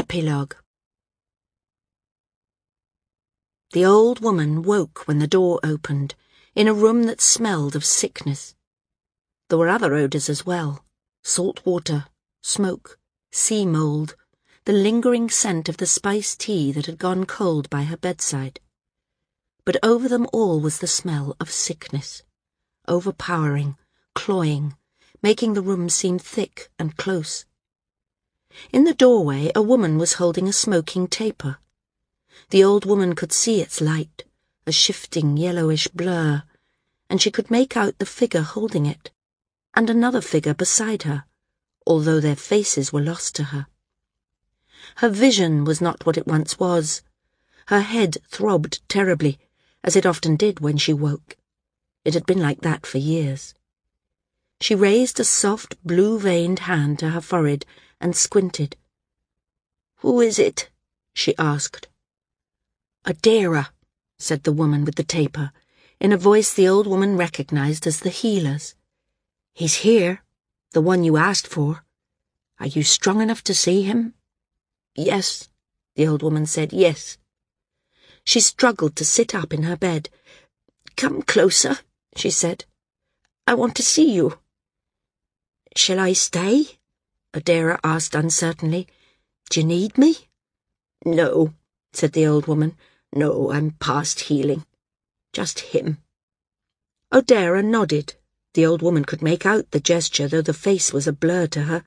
Epilogue The old woman woke when the door opened, in a room that smelled of sickness. There were other odours as well salt water, smoke, sea mould, the lingering scent of the spiced tea that had gone cold by her bedside. But over them all was the smell of sickness, overpowering, cloying, making the room seem thick and close. In the doorway, a woman was holding a smoking taper. The old woman could see its light, a shifting yellowish blur, and she could make out the figure holding it, and another figure beside her, although their faces were lost to her. Her vision was not what it once was. Her head throbbed terribly, as it often did when she woke. It had been like that for years. She raised a soft, blue-veined hand to her forehead and squinted. Who is it? she asked. Adara, said the woman with the taper, in a voice the old woman recognized as the healer's. He's here, the one you asked for. Are you strong enough to see him? Yes, the old woman said, yes. She struggled to sit up in her bed. Come closer, she said. I want to see you. Shall I stay? Adara asked uncertainly. Do you need me? No, said the old woman. No, I'm past healing. Just him. Adara nodded. The old woman could make out the gesture, though the face was a blur to her,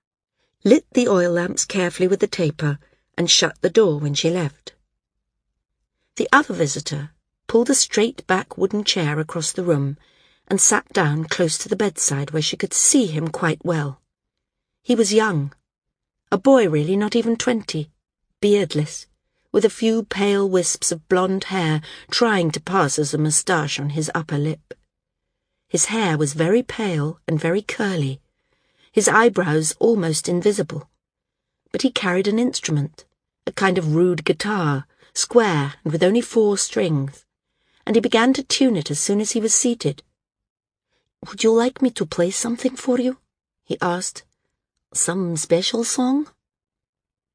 lit the oil lamps carefully with the taper, and shut the door when she left. The other visitor pulled a straight back wooden chair across the room and sat down close to the bedside where she could see him quite well. He was young, a boy really, not even twenty, beardless, with a few pale wisps of blonde hair trying to pass as a moustache on his upper lip. His hair was very pale and very curly, his eyebrows almost invisible. But he carried an instrument, a kind of rude guitar, square and with only four strings, and he began to tune it as soon as he was seated. Would you like me to play something for you? he asked. Some special song?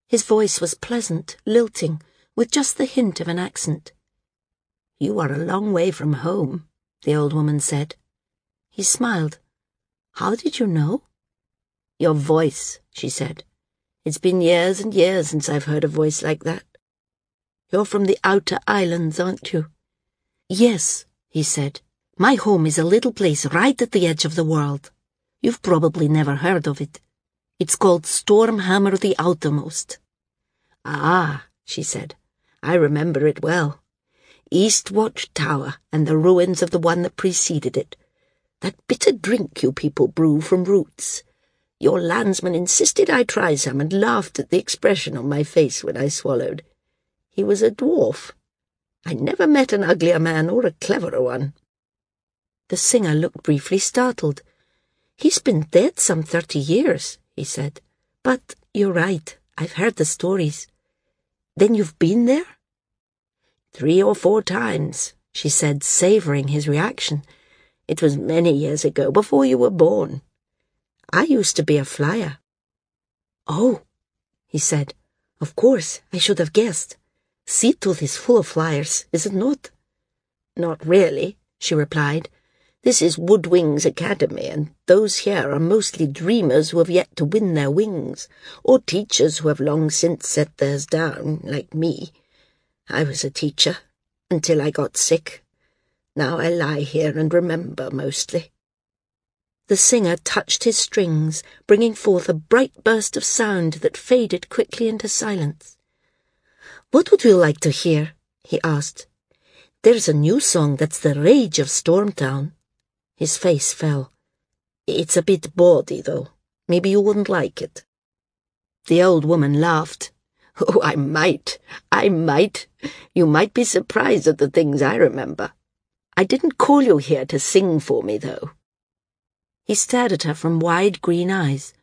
His voice was pleasant, lilting, with just the hint of an accent. You are a long way from home, the old woman said. He smiled. How did you know? Your voice, she said. It's been years and years since I've heard a voice like that. You're from the outer islands, aren't you? Yes, he said. My home is a little place right at the edge of the world. You've probably never heard of it. It's called Stormhammer the Outermost. Ah, she said, I remember it well. East Watch Tower and the ruins of the one that preceded it. That bitter drink you people brew from roots. Your landsman insisted I try some and laughed at the expression on my face when I swallowed. He was a dwarf. I never met an uglier man or a cleverer one. The singer looked briefly startled. He's been dead some thirty years he said. But you're right. I've heard the stories. Then you've been there? Three or four times, she said, savouring his reaction. It was many years ago, before you were born. I used to be a flyer. Oh, he said. Of course, I should have guessed. Seatooth is full of flyers, is it not? Not really, she replied. This is Woodwing's Academy, and those here are mostly dreamers who have yet to win their wings, or teachers who have long since set theirs down, like me. I was a teacher, until I got sick. Now I lie here and remember mostly. The singer touched his strings, bringing forth a bright burst of sound that faded quickly into silence. What would you like to hear? he asked. There's a new song that's the rage of Stormtown. His face fell. It's a bit bawdy, though. Maybe you wouldn't like it. The old woman laughed. Oh, I might. I might. You might be surprised at the things I remember. I didn't call you here to sing for me, though. He stared at her from wide green eyes.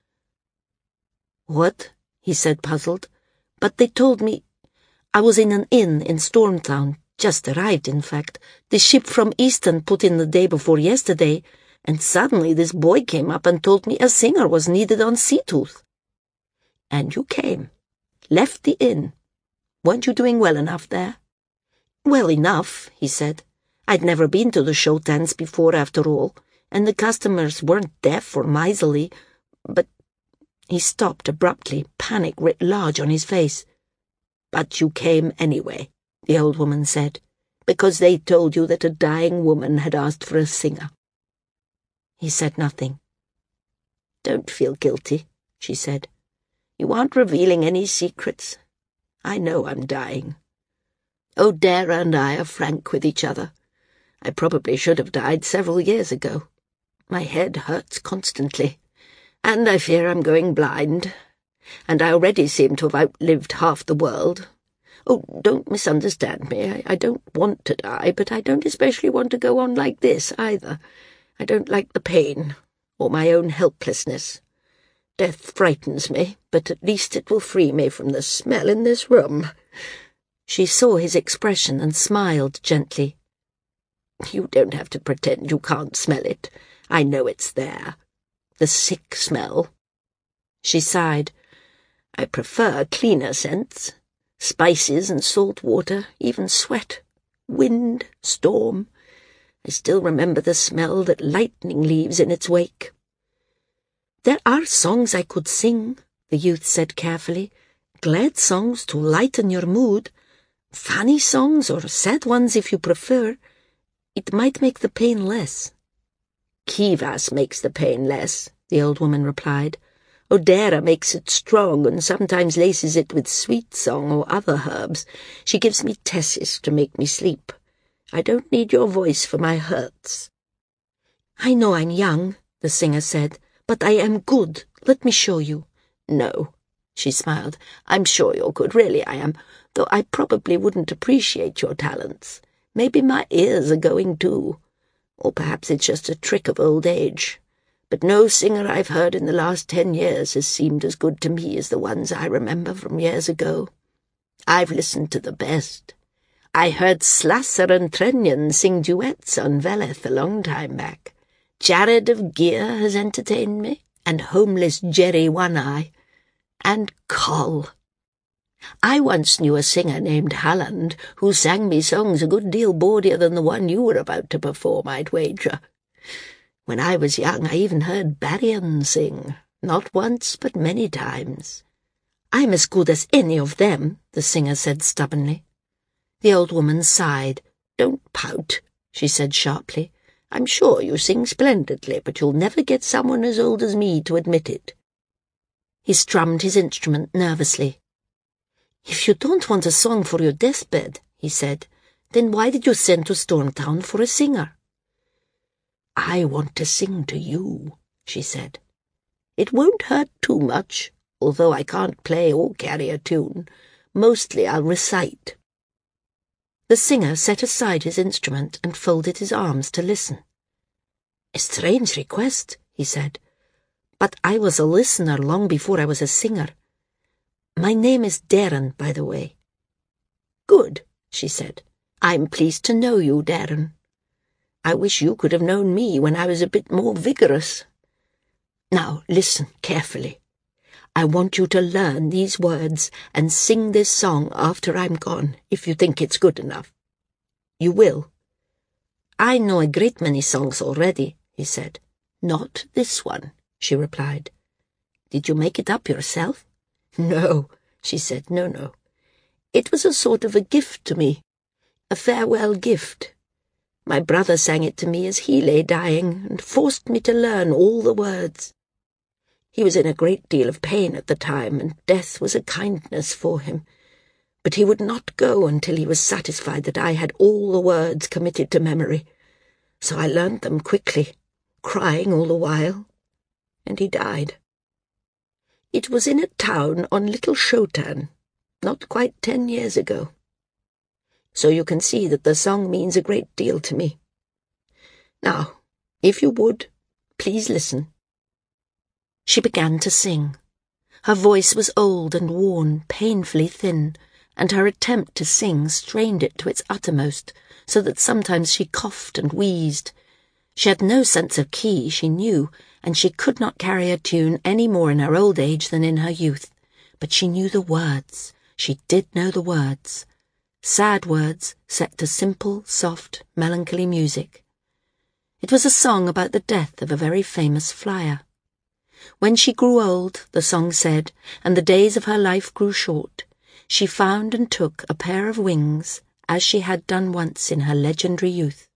What? he said, puzzled. But they told me... I was in an inn in Stormtown, just arrived, in fact. The ship from Easton put in the day before yesterday, and suddenly this boy came up and told me a singer was needed on Seatooth. And you came. Left the inn. Weren't you doing well enough there? Well enough, he said. I'd never been to the show tents before, after all, and the customers weren't deaf or miserly, but he stopped abruptly, panic writ large on his face. But you came anyway, the old woman said, because they told you that a dying woman had asked for a singer. He said nothing. Don't feel guilty, she said. You aren't revealing any secrets. I know I'm dying. O'Dara and I are frank with each other. I probably should have died several years ago. My head hurts constantly, and I fear I'm going blind. And I already seem to have outlived half the world. Oh, don't misunderstand me. I, I don't want to die, but I don't especially want to go on like this either. I don't like the pain, or my own helplessness. Death frightens me, but at least it will free me from the smell in this room. She saw his expression and smiled gently. You don't have to pretend you can't smell it. I know it's there. The sick smell. She sighed. I prefer cleaner scents. Spices and salt water, even sweat. Wind, storm. I still remember the smell that lightning leaves in its wake. There are songs I could sing, the youth said carefully. Glad songs to lighten your mood. Funny songs or sad ones if you prefer. It might make the pain less. Kivas makes the pain less, the old woman replied. O'Dara makes it strong and sometimes laces it with sweet song or other herbs. She gives me tessis to make me sleep. I don't need your voice for my hurts. I know I'm young, the singer said, but I am good. Let me show you. No, she smiled. I'm sure you're good, really I am though I probably wouldn't appreciate your talents. Maybe my ears are going too. Or perhaps it's just a trick of old age. But no singer I've heard in the last ten years has seemed as good to me as the ones I remember from years ago. I've listened to the best. I heard Slasser and Trenyon sing duets on Veleth a long time back. Jared of Gear has entertained me, and homeless Jerry One Eye, and Coll. I once knew a singer named Halland who sang me songs a good deal bawdier than the one you were about to perform, I'd wager. When I was young, I even heard Barrion sing, not once, but many times. I'm as good as any of them, the singer said stubbornly. The old woman sighed. Don't pout, she said sharply. I'm sure you sing splendidly, but you'll never get someone as old as me to admit it. He strummed his instrument nervously. If you don't want a song for your deathbed, he said, then why did you send to Stormtown for a singer? I want to sing to you, she said. It won't hurt too much, although I can't play or carry a tune. Mostly I'll recite. The singer set aside his instrument and folded his arms to listen. A strange request, he said, but I was a listener long before I was a singer. My name is Darren, by the way. Good, she said. I'm pleased to know you, Darren. I wish you could have known me when I was a bit more vigorous. Now, listen carefully. I want you to learn these words and sing this song after I'm gone, if you think it's good enough. You will. I know a great many songs already, he said. Not this one, she replied. Did you make it up yourself? No, she said, no, no. It was a sort of a gift to me, a farewell gift. My brother sang it to me as he lay dying, and forced me to learn all the words. He was in a great deal of pain at the time, and death was a kindness for him. But he would not go until he was satisfied that I had all the words committed to memory. So I learned them quickly, crying all the while, and he died. It was in a town on Little Shotan, not quite ten years ago. So you can see that the song means a great deal to me. Now, if you would, please listen. She began to sing. Her voice was old and worn, painfully thin, and her attempt to sing strained it to its uttermost, so that sometimes she coughed and wheezed. She had no sense of key, she knew, and she could not carry a tune any more in her old age than in her youth. but she knew the words. She did know the words. Sad words set to simple, soft, melancholy music. It was a song about the death of a very famous flyer. When she grew old, the song said, and the days of her life grew short, she found and took a pair of wings, as she had done once in her legendary youth,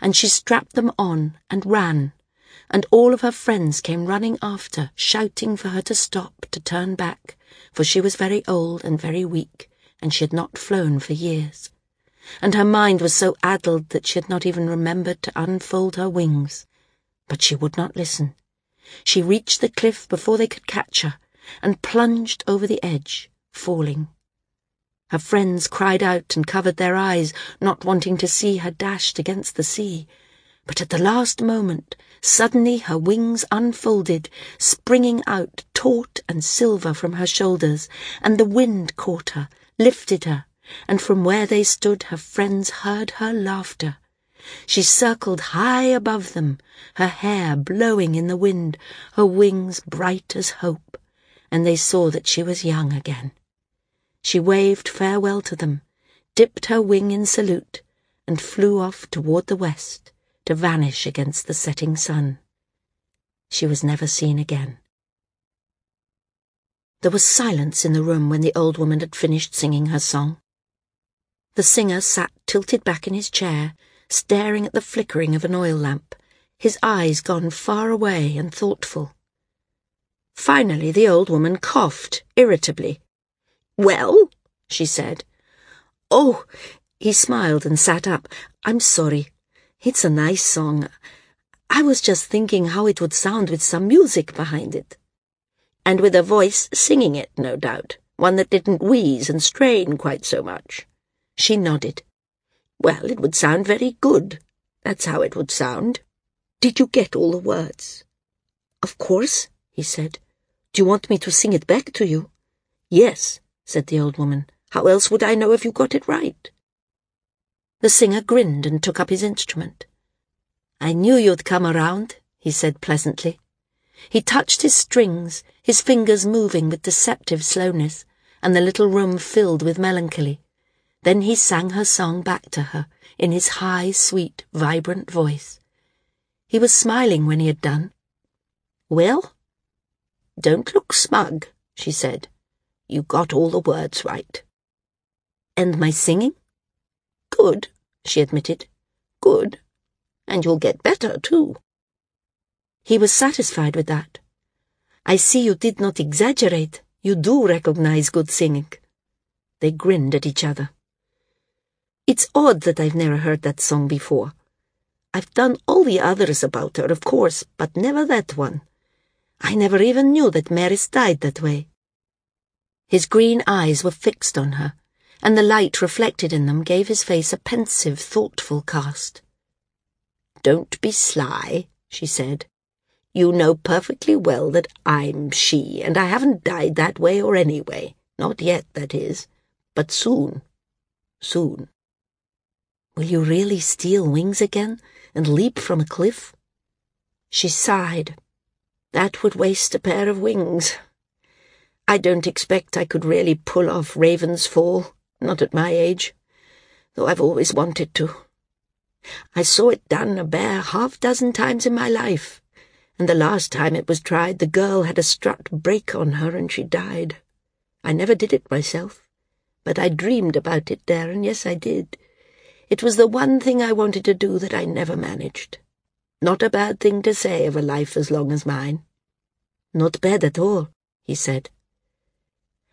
and she strapped them on and ran, and all of her friends came running after, shouting for her to stop, to turn back, for she was very old and very weak, and she had not flown for years. And her mind was so addled that she had not even remembered to unfold her wings. But she would not listen. She reached the cliff before they could catch her, and plunged over the edge, falling. Her friends cried out and covered their eyes, not wanting to see her dashed against the sea. But at the last moment, suddenly her wings unfolded, springing out taut and silver from her shoulders, and the wind caught her, lifted her, and from where they stood her friends heard her laughter. She circled high above them, her hair blowing in the wind, her wings bright as hope, and they saw that she was young again. She waved farewell to them, dipped her wing in salute, and flew off toward the west to vanish against the setting sun. She was never seen again. There was silence in the room when the old woman had finished singing her song. The singer sat tilted back in his chair, staring at the flickering of an oil lamp, his eyes gone far away and thoughtful. Finally, the old woman coughed irritably well? she said. Oh, he smiled and sat up. I'm sorry. It's a nice song. I was just thinking how it would sound with some music behind it. And with a voice singing it, no doubt, one that didn't wheeze and strain quite so much. She nodded. Well, it would sound very good. That's how it would sound. Did you get all the words? Of course, he said. Do you want me to sing it back to you? Yes, said the old woman. How else would I know if you got it right? The singer grinned and took up his instrument. I knew you'd come around, he said pleasantly. He touched his strings, his fingers moving with deceptive slowness, and the little room filled with melancholy. Then he sang her song back to her in his high, sweet, vibrant voice. He was smiling when he had done. Well, don't look smug, she said. You got all the words right. And my singing? Good, she admitted. Good. And you'll get better, too. He was satisfied with that. I see you did not exaggerate. You do recognize good singing. They grinned at each other. It's odd that I've never heard that song before. I've done all the others about her, of course, but never that one. I never even knew that Maris died that way. His green eyes were fixed on her, and the light reflected in them gave his face a pensive, thoughtful cast. Don't be sly, she said. You know perfectly well that I'm she, and I haven't died that way or any way. Not yet, that is. But soon. Soon. Will you really steal wings again and leap from a cliff? She sighed. That would waste a pair of wings. I don't expect I could really pull off Raven's Fall, not at my age, though I've always wanted to. I saw it done a bare half dozen times in my life, and the last time it was tried the girl had a strut break on her and she died. I never did it myself, but I dreamed about it there, and yes, I did. It was the one thing I wanted to do that I never managed. Not a bad thing to say of a life as long as mine. Not bad at all, he said.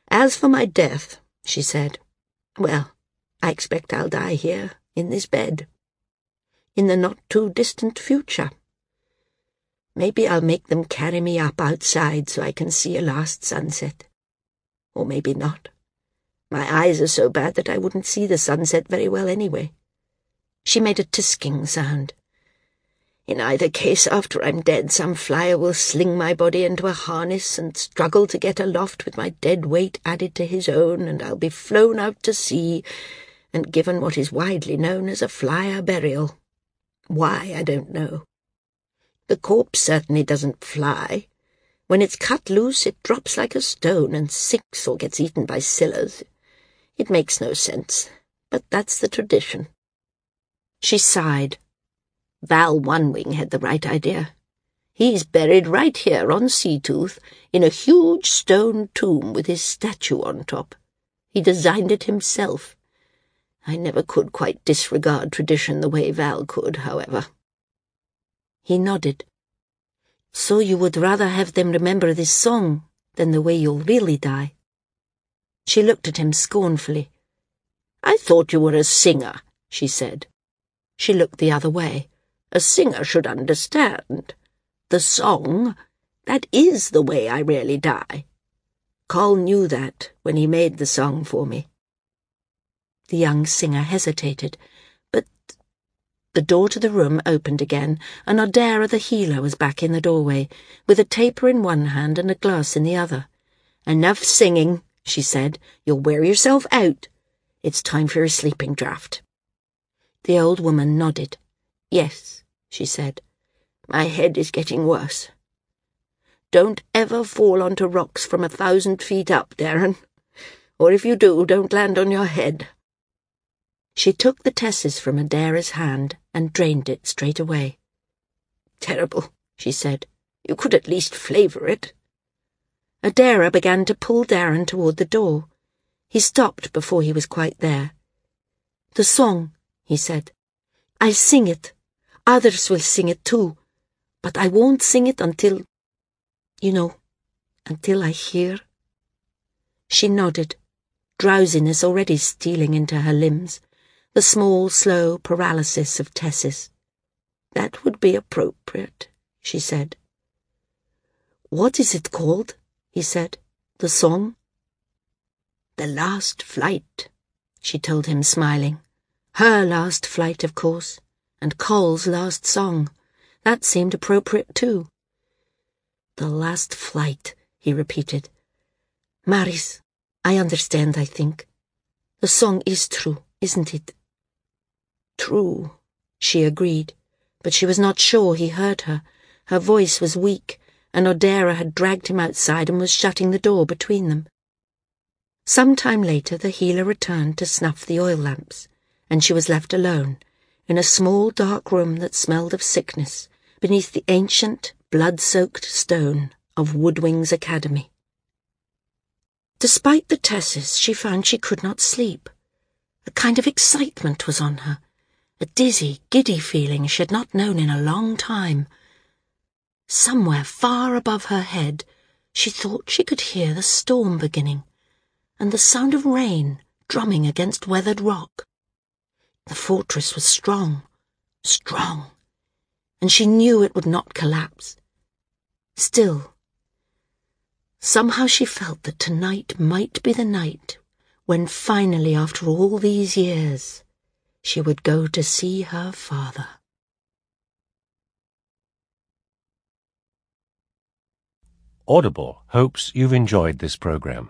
As for my death, she said, well, I expect I'll die here, in this bed. In the not-too-distant future. Maybe I'll make them carry me up outside so I can see a last sunset. Or maybe not. My eyes are so bad that I wouldn't see the sunset very well anyway. She made a tisking sound. In either case, after I'm dead, some flyer will sling my body into a harness and struggle to get aloft with my dead weight added to his own, and I'll be flown out to sea and given what is widely known as a flyer burial. Why, I don't know. The corpse certainly doesn't fly, When it's cut loose, it drops like a stone and sinks or gets eaten by scyllas. It makes no sense, but that's the tradition. She sighed. Val Onewing had the right idea. He's buried right here on Seatooth in a huge stone tomb with his statue on top. He designed it himself. I never could quite disregard tradition the way Val could, however. He nodded. So you would rather have them remember this song than the way you'll really die? She looked at him scornfully. I thought you were a singer, she said. She looked the other way. A singer should understand. The song, that is the way I really die. Coll knew that when he made the song for me. The young singer hesitated, but the door to the room opened again, and Odera the healer was back in the doorway, with a taper in one hand and a glass in the other. Enough singing, she said. You'll wear yourself out. It's time for your sleeping draught. The old woman nodded. Yes, she said. My head is getting worse. Don't ever fall onto rocks from a thousand feet up, Darren. Or if you do, don't land on your head. She took the tesses from Odera's hand and drained it straight away. Terrible, she said. You could at least flavour it. Odera began to pull Darren toward the door. He stopped before he was quite there. The song, he said. I'll sing it. Others will sing it too. But I won't sing it until, you know, until I hear. She nodded, drowsiness already stealing into her limbs the small, slow paralysis of Tessis. That would be appropriate, she said. What is it called? he said. The song? The last flight, she told him, smiling. Her last flight, of course, and Coll's last song. That seemed appropriate, too. The last flight, he repeated. Maris, I understand, I think. The song is true, isn't it? True, she agreed, but she was not sure he heard her. Her voice was weak, and Odera had dragged him outside and was shutting the door between them. Some time later the healer returned to snuff the oil lamps, and she was left alone, in a small dark room that smelled of sickness, beneath the ancient, blood-soaked stone of Woodwing's Academy. Despite the tesses, she found she could not sleep. A kind of excitement was on her, a dizzy, giddy feeling she had not known in a long time. Somewhere far above her head, she thought she could hear the storm beginning, and the sound of rain drumming against weathered rock. The fortress was strong, strong, and she knew it would not collapse. Still, somehow she felt that tonight might be the night when finally, after all these years, she would go to see her father. Audible hopes you've enjoyed this program.